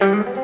Mm-hmm.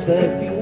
that you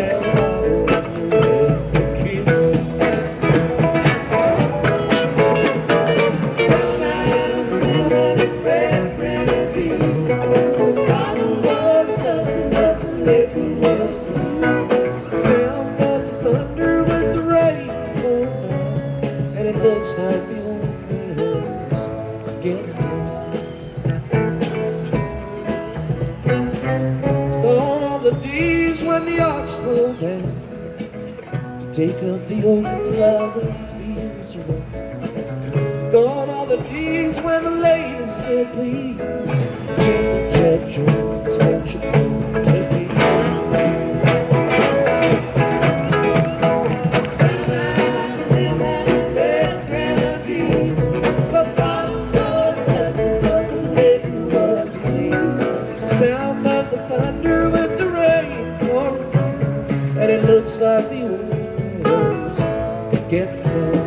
Take up the old love that feels wrong. Gone are the days when the lady said, please, the get close.